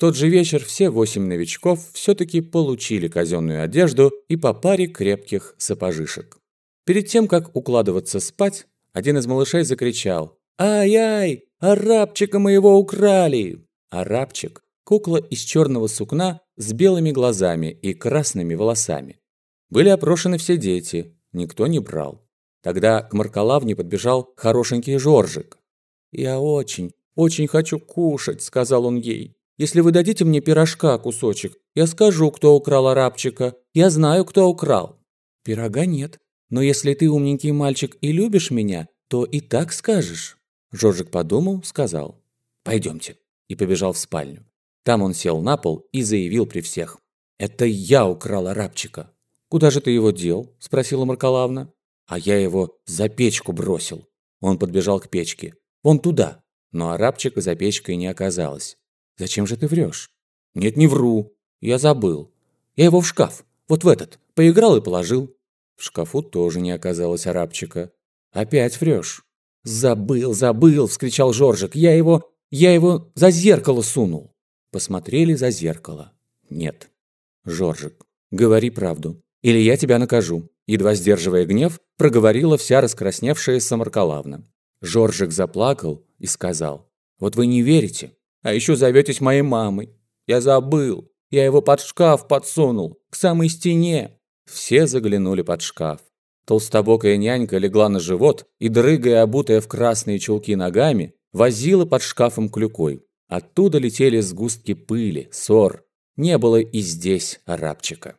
тот же вечер все восемь новичков все-таки получили казенную одежду и по паре крепких сапожишек. Перед тем, как укладываться спать, один из малышей закричал «Ай-ай! Арабчика моего украли!» Арабчик – кукла из черного сукна с белыми глазами и красными волосами. Были опрошены все дети, никто не брал. Тогда к Маркалавне подбежал хорошенький Жоржик. «Я очень, очень хочу кушать», – сказал он ей. «Если вы дадите мне пирожка кусочек, я скажу, кто украл арабчика. Я знаю, кто украл». «Пирога нет. Но если ты умненький мальчик и любишь меня, то и так скажешь». Жоржик подумал, сказал. «Пойдемте». И побежал в спальню. Там он сел на пол и заявил при всех. «Это я украл арабчика». «Куда же ты его дел?» – спросила Маркалавна. «А я его за печку бросил». Он подбежал к печке. «Вон туда». Но арабчика за печкой не оказалось. «Зачем же ты врешь?» «Нет, не вру. Я забыл. Я его в шкаф. Вот в этот. Поиграл и положил». В шкафу тоже не оказалось арабчика. «Опять врешь». «Забыл, забыл!» – вскричал Жоржик. «Я его... я его за зеркало сунул!» Посмотрели за зеркало. «Нет». «Жоржик, говори правду. Или я тебя накажу», едва сдерживая гнев, проговорила вся раскрасневшаяся Маркалавна. Жоржик заплакал и сказал, «Вот вы не верите, а еще зоветесь моей мамой. Я забыл, я его под шкаф подсунул, к самой стене». Все заглянули под шкаф. Толстобокая нянька легла на живот и, дрыгая обутая в красные чулки ногами, возила под шкафом клюкой. Оттуда летели сгустки пыли, ссор. Не было и здесь арабчика.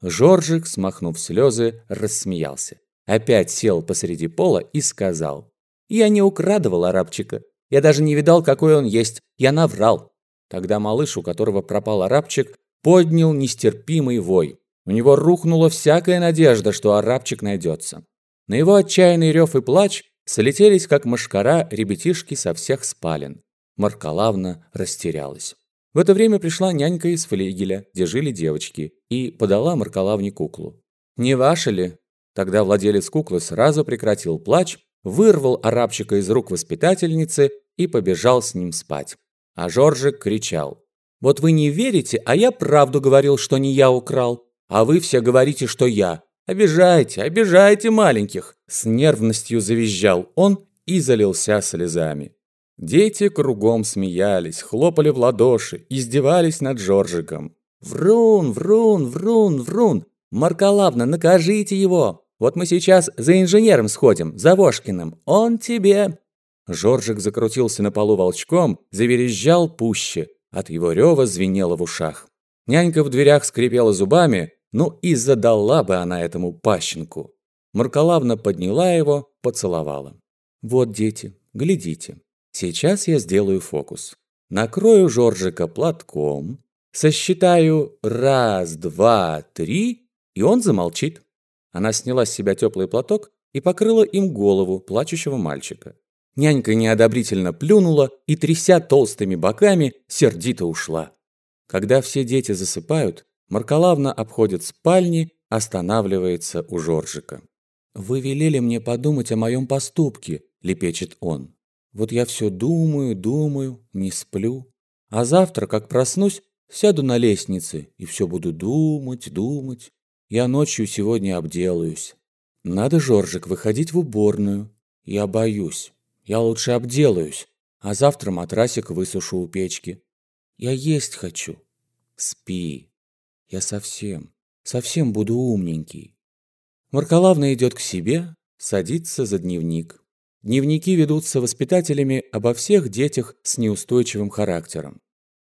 Жоржик, смахнув слезы, рассмеялся. Опять сел посреди пола и сказал. «Я не украдывал арабчика. Я даже не видал, какой он есть. Я наврал». Тогда малыш, у которого пропал арабчик, поднял нестерпимый вой. У него рухнула всякая надежда, что арабчик найдется. На его отчаянный рев и плач слетелись, как мошкара, ребятишки со всех спален. Маркалавна растерялась. В это время пришла нянька из флигеля, где жили девочки, и подала Маркалавне куклу. «Не ваша ли?» Тогда владелец куклы сразу прекратил плач, вырвал арабчика из рук воспитательницы и побежал с ним спать. А Жоржик кричал. «Вот вы не верите, а я правду говорил, что не я украл. А вы все говорите, что я. Обижайте, обижайте маленьких!» С нервностью завизжал он и залился слезами. Дети кругом смеялись, хлопали в ладоши, издевались над Жоржиком. «Врун, врун, врун, врун! Маркалавна, накажите его! Вот мы сейчас за инженером сходим, за Вошкиным, он тебе...» Жоржик закрутился на полу волчком, заверещал пуще. От его рева звенело в ушах. Нянька в дверях скрипела зубами, ну и задала бы она этому пащенку. Маркалавна подняла его, поцеловала. «Вот, дети, глядите, Сейчас я сделаю фокус. Накрою Жоржика платком, сосчитаю раз, два, три, и он замолчит. Она сняла с себя теплый платок и покрыла им голову плачущего мальчика. Нянька неодобрительно плюнула и, тряся толстыми боками, сердито ушла. Когда все дети засыпают, Маркалавна обходит спальни, останавливается у Жоржика. «Вы велели мне подумать о моем поступке», – лепечет он. Вот я все думаю, думаю, не сплю. А завтра, как проснусь, сяду на лестнице и все буду думать, думать. Я ночью сегодня обделаюсь. Надо, Жоржик, выходить в уборную. Я боюсь. Я лучше обделаюсь, а завтра матрасик высушу у печки. Я есть хочу. Спи. Я совсем, совсем буду умненький. Маркалавна идет к себе, садится за дневник. Дневники ведутся воспитателями обо всех детях с неустойчивым характером.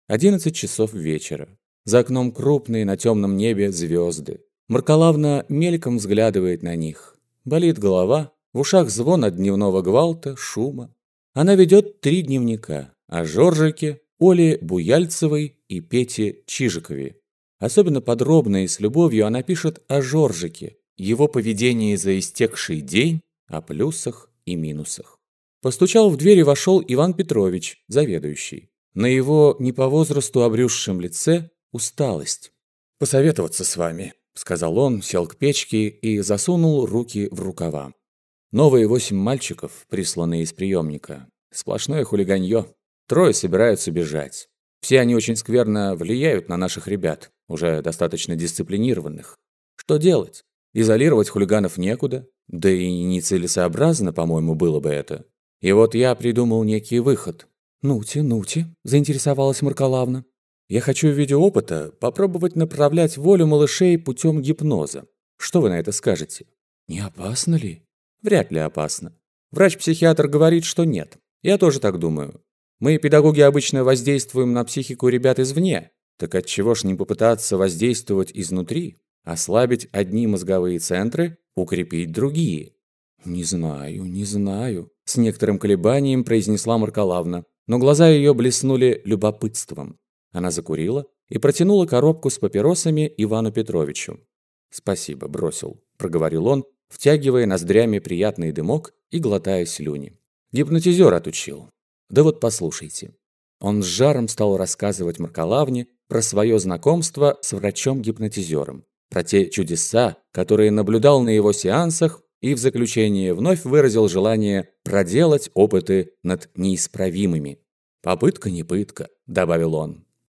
11 часов вечера. За окном крупные на темном небе звезды. Маркалавна мельком взглядывает на них. Болит голова, в ушах звон от дневного гвалта, шума. Она ведет три дневника о Жоржике, Оле Буяльцевой и Пете Чижикове. Особенно подробно и с любовью она пишет о Жоржике, его поведении за истекший день, о плюсах, и минусах. Постучал в дверь и вошел Иван Петрович, заведующий. На его не по возрасту обрюзшем лице усталость. «Посоветоваться с вами», — сказал он, сел к печке и засунул руки в рукава. Новые восемь мальчиков, присланные из приемника. Сплошное хулиганье. Трое собираются бежать. Все они очень скверно влияют на наших ребят, уже достаточно дисциплинированных. Что делать? Изолировать хулиганов некуда, да и нецелесообразно, по-моему, было бы это. И вот я придумал некий выход. «Ну-те, ну-те», – заинтересовалась Маркалавна. «Я хочу в виде опыта попробовать направлять волю малышей путем гипноза. Что вы на это скажете?» «Не опасно ли?» «Вряд ли опасно. Врач-психиатр говорит, что нет. Я тоже так думаю. Мы, педагоги, обычно воздействуем на психику ребят извне. Так отчего ж не попытаться воздействовать изнутри? Ослабить одни мозговые центры, укрепить другие?» «Не знаю, не знаю», – с некоторым колебанием произнесла Маркалавна, но глаза ее блеснули любопытством. Она закурила и протянула коробку с папиросами Ивану Петровичу. «Спасибо, бросил», – проговорил он, втягивая ноздрями приятный дымок и глотая слюни. «Гипнотизер отучил. Да вот послушайте». Он с жаром стал рассказывать Маркалавне про свое знакомство с врачом-гипнотизером, про те чудеса, которые наблюдал на его сеансах и в заключение вновь выразил желание проделать опыты над неисправимыми. «Попытка не пытка», – добавил он.